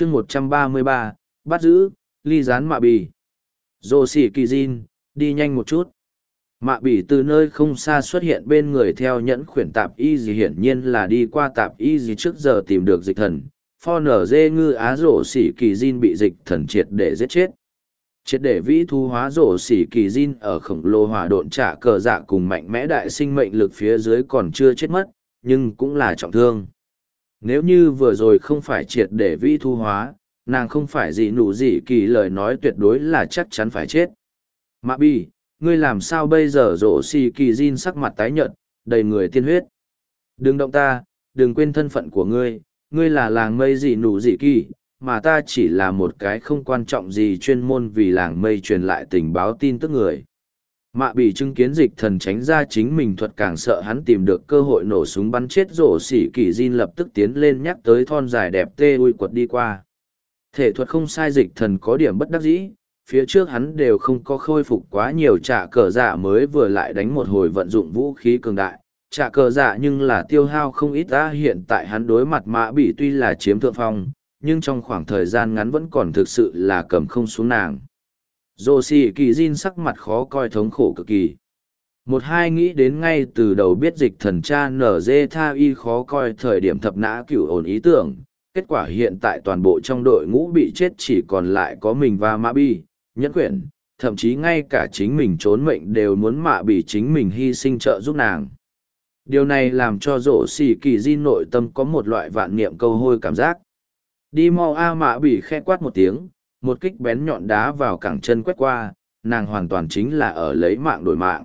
chương một trăm ba mươi ba, bắt giữ, ly rán mạ bì. Rồ xỉ kỳ diên đi nhanh một chút. Mạ bỉ từ nơi không xa xuất hiện bên người theo nhẫn khuyển tạp y gì hiển nhiên là đi qua tạp y gì trước giờ tìm được dịch thần. Pho nở dê ngư á rổ xỉ kỳ diên bị dịch thần triệt để giết chết. Triệt để vĩ thu hóa rổ xỉ kỳ diên ở khổng lồ hỏa độn trả cờ dạ cùng mạnh mẽ đại sinh mệnh lực phía dưới còn chưa chết mất, nhưng cũng là trọng thương nếu như vừa rồi không phải triệt để vi thu hóa, nàng không phải gì nụ gì kỳ lời nói tuyệt đối là chắc chắn phải chết. Mạ bi, ngươi làm sao bây giờ rổ xì kỳ diên sắc mặt tái nhợt, đầy người tiên huyết. Đừng động ta, đừng quên thân phận của ngươi ngươi là làng mây dị nụ dị kỳ, mà ta chỉ là một cái không quan trọng gì chuyên môn vì làng mây truyền lại tình báo tin tức người mạ bị chứng kiến dịch thần tránh ra chính mình thuật càng sợ hắn tìm được cơ hội nổ súng bắn chết rổ xỉ kỳ diên lập tức tiến lên nhắc tới thon dài đẹp tê ui quật đi qua. Thể thuật không sai dịch thần có điểm bất đắc dĩ, phía trước hắn đều không có khôi phục quá nhiều trả cờ dạ mới vừa lại đánh một hồi vận dụng vũ khí cường đại. Trả cờ dạ nhưng là tiêu hao không ít ta hiện tại hắn đối mặt mạ bị tuy là chiếm thượng phong, nhưng trong khoảng thời gian ngắn vẫn còn thực sự là cầm không xuống nàng dồ xì kỳ diên sắc mặt khó coi thống khổ cực kỳ. Một hai nghĩ đến ngay từ đầu biết dịch thần cha nở dê tha y khó coi thời điểm thập nã cựu ổn ý tưởng, kết quả hiện tại toàn bộ trong đội ngũ bị chết chỉ còn lại có mình và mã bi, nhẫn quyển, thậm chí ngay cả chính mình trốn mệnh đều muốn mạ bị chính mình hy sinh trợ giúp nàng. Điều này làm cho rổ xì kỳ di nội tâm có một loại vạn niệm câu hôi cảm giác. Đi mau a mạ bị khe quát một tiếng một kích bén nhọn đá vào cẳng chân quét qua nàng hoàn toàn chính là ở lấy mạng đổi mạng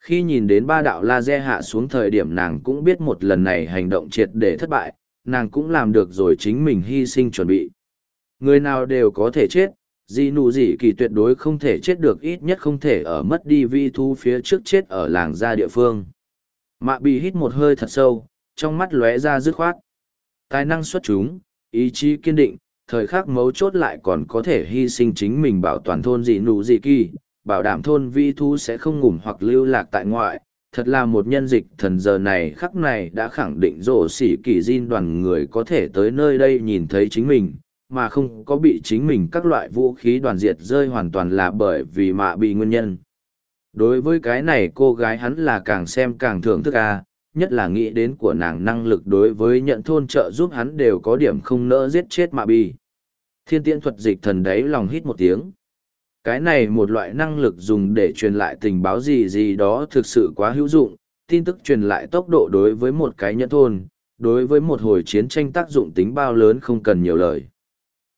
khi nhìn đến ba đạo laser hạ xuống thời điểm nàng cũng biết một lần này hành động triệt để thất bại nàng cũng làm được rồi chính mình hy sinh chuẩn bị người nào đều có thể chết Di nụ gì kỳ tuyệt đối không thể chết được ít nhất không thể ở mất đi vi thu phía trước chết ở làng gia địa phương. Mạ bị hít một hơi thật sâu, trong mắt lóe ra dứt khoát. Tài năng xuất chúng, ý chí kiên định, thời khắc mấu chốt lại còn có thể hy sinh chính mình bảo toàn thôn dị nụ dị kỳ, bảo đảm thôn vi thu sẽ không ngủm hoặc lưu lạc tại ngoại. Thật là một nhân dịch thần giờ này khắc này đã khẳng định rổ sỉ kỳ din đoàn người có thể tới nơi đây nhìn thấy chính mình, mà không có bị chính mình các loại vũ khí đoàn diệt rơi hoàn toàn là bởi vì mạ bị nguyên nhân. Đối với cái này cô gái hắn là càng xem càng thưởng thức à? Nhất là nghĩ đến của nàng năng lực đối với nhận thôn trợ giúp hắn đều có điểm không nỡ giết chết mạ bi. Thiên tiễn thuật dịch thần đấy lòng hít một tiếng. Cái này một loại năng lực dùng để truyền lại tình báo gì gì đó thực sự quá hữu dụng, tin tức truyền lại tốc độ đối với một cái nhận thôn, đối với một hồi chiến tranh tác dụng tính bao lớn không cần nhiều lời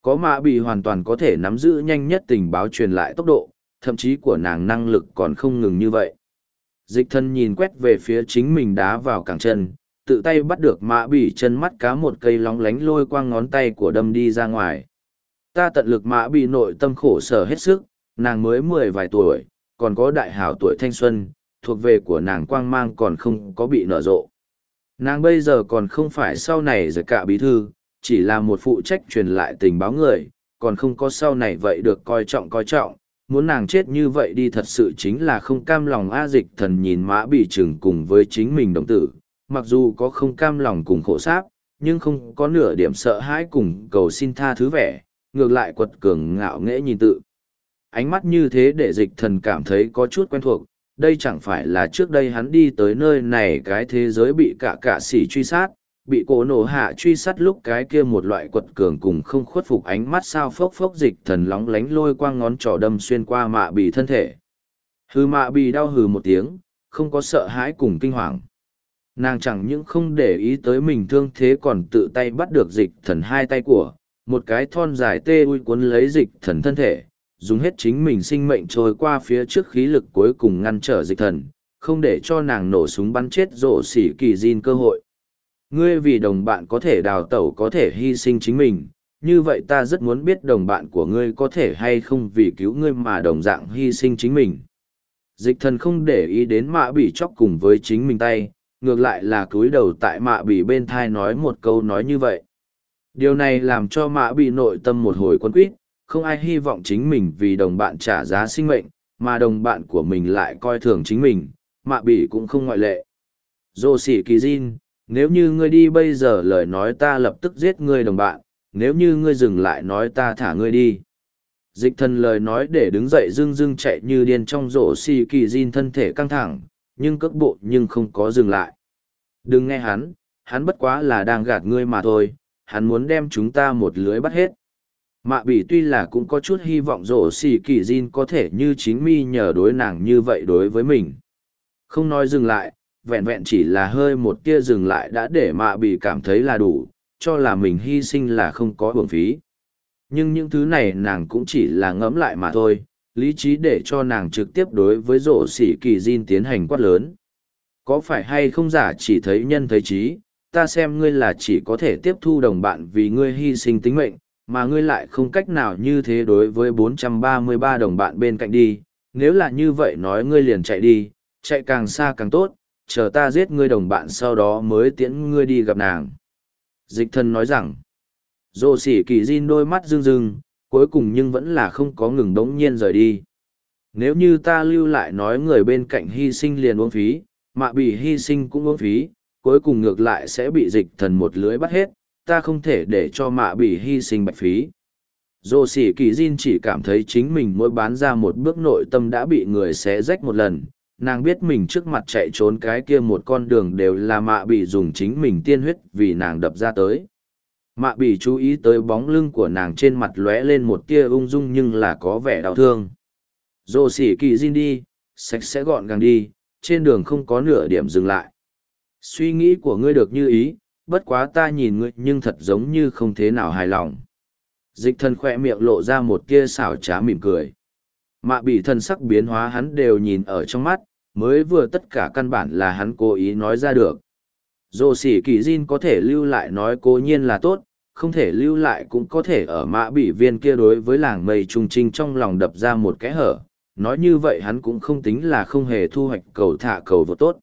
có mạ bị hoàn toàn có thể nắm giữ nhanh nhất tình báo truyền lại tốc độ thậm chí của nàng năng lực còn không ngừng như vậy dịch thân nhìn quét về phía chính mình đá vào cẳng chân tự tay bắt được mạ bỉ chân mắt cá một cây lóng lánh lôi quang ngón tay của đâm đi ra ngoài. Ta tận lực mạ bỉ nội tâm khổ sở hết sức nàng mới mười vài tuổi còn có đại hảo tuổi thanh xuân thuộc về của nàng quang mang còn không có bị nở rộ. Nàng bây giờ còn không phải sau này rồi cả bí thư chỉ là một phụ trách truyền lại tình báo người, còn không có sau này vậy được coi trọng coi trọng, muốn nàng chết như vậy đi thật sự chính là không cam lòng A dịch thần nhìn mã bị trừng cùng với chính mình đồng tử, mặc dù có không cam lòng cùng khổ sáp, nhưng không có nửa điểm sợ hãi cùng cầu xin tha thứ vẻ, ngược lại quật cường ngạo nghễ nhìn tự. Ánh mắt như thế để dịch thần cảm thấy có chút quen thuộc, đây chẳng phải là trước đây hắn đi tới nơi này cái thế giới bị cả cả sỉ truy sát, bị cổ nổ hạ truy sát lúc cái kia một loại quật cường cùng không khuất phục ánh mắt sao phốc phốc dịch thần lóng lánh lôi qua ngón trỏ đâm xuyên qua mạ bì thân thể. Hừ, mạ bì đau hừ một tiếng, không có sợ hãi cùng kinh hoàng. Nàng chẳng những không để ý tới mình thương thế còn tự tay bắt được dịch thần hai tay của, một cái thon dài tê ui cuốn lấy dịch thần thân thể, dùng hết chính mình sinh mệnh trôi qua phía trước khí lực cuối cùng ngăn trở dịch thần, không để cho nàng nổ súng bắn chết rổ xỉ kỳ diên cơ hội. Ngươi vì đồng bạn có thể đào tẩu có thể hy sinh chính mình, như vậy ta rất muốn biết đồng bạn của ngươi có thể hay không vì cứu ngươi mà đồng dạng hy sinh chính mình. Dịch thần không để ý đến mạ bị chóc cùng với chính mình tay, ngược lại là cúi đầu tại mạ bị bên thai nói một câu nói như vậy. Điều này làm cho mạ bị nội tâm một hồi quân quýt, không ai hy vọng chính mình vì đồng bạn trả giá sinh mệnh, mà đồng bạn của mình lại coi thường chính mình, mạ bị cũng không ngoại lệ. Dô xỉ kỳ Jin, nếu như ngươi đi bây giờ lời nói ta lập tức giết ngươi đồng bạn, nếu như ngươi dừng lại nói ta thả ngươi đi. Dịch thần lời nói để đứng dậy dưng dưng chạy như điên trong rổ xì kỳ Jin thân thể căng thẳng, nhưng cước bộ nhưng không có dừng lại. Đừng nghe hắn, hắn bất quá là đang gạt ngươi mà thôi, hắn muốn đem chúng ta một lưới bắt hết. Mạ bỉ tuy là cũng có chút hy vọng rổ xì kỳ Jin có thể như chính mi nhờ đối nàng như vậy đối với mình. Không nói dừng lại, vẹn vẹn chỉ là hơi một tia dừng lại đã để mạ bị cảm thấy là đủ, cho là mình hy sinh là không có hưởng phí. Nhưng những thứ này nàng cũng chỉ là ngẫm lại mà thôi, lý trí để cho nàng trực tiếp đối với rổ xỉ kỳ Jin tiến hành quát lớn. Có phải hay không giả chỉ thấy nhân thấy trí, ta xem ngươi là chỉ có thể tiếp thu đồng bạn vì ngươi hy sinh tính mệnh, mà ngươi lại không cách nào như thế đối với 433 đồng bạn bên cạnh đi, nếu là như vậy nói ngươi liền chạy đi, chạy càng xa càng tốt, chờ ta giết ngươi đồng bạn sau đó mới tiễn ngươi đi gặp nàng. Dịch thần nói rằng, dồ sỉ kỳ Jin đôi mắt rưng rưng, cuối cùng nhưng vẫn là không có ngừng đống nhiên rời đi. Nếu như ta lưu lại nói người bên cạnh hy sinh liền uống phí, mạ bị hy sinh cũng uống phí, cuối cùng ngược lại sẽ bị dịch thần một lưới bắt hết, ta không thể để cho mạ bị hy sinh bạch phí. Dô sỉ kỳ Jin chỉ cảm thấy chính mình mỗi bán ra một bước nội tâm đã bị người xé rách một lần, nàng biết mình trước mặt chạy trốn cái kia một con đường đều là mạ bị dùng chính mình tiên huyết vì nàng đập ra tới. Mạ bị chú ý tới bóng lưng của nàng trên mặt lóe lên một tia ung dung nhưng là có vẻ đau thương. Rồ xỉ kỳ diên đi, sạch sẽ gọn gàng đi, trên đường không có nửa điểm dừng lại. Suy nghĩ của ngươi được như ý, bất quá ta nhìn ngươi nhưng thật giống như không thế nào hài lòng. Dịch thân khoe miệng lộ ra một tia xảo trá mỉm cười mạ bị thần sắc biến hóa hắn đều nhìn ở trong mắt mới vừa tất cả căn bản là hắn cố ý nói ra được Dồ xỉ kỳ Jin có thể lưu lại nói cố nhiên là tốt, không thể lưu lại cũng có thể ở Mạ bị viên kia đối với làng mây trung trinh trong lòng đập ra một cái hở. Nói như vậy hắn cũng không tính là không hề thu hoạch cầu thả cầu vô tốt.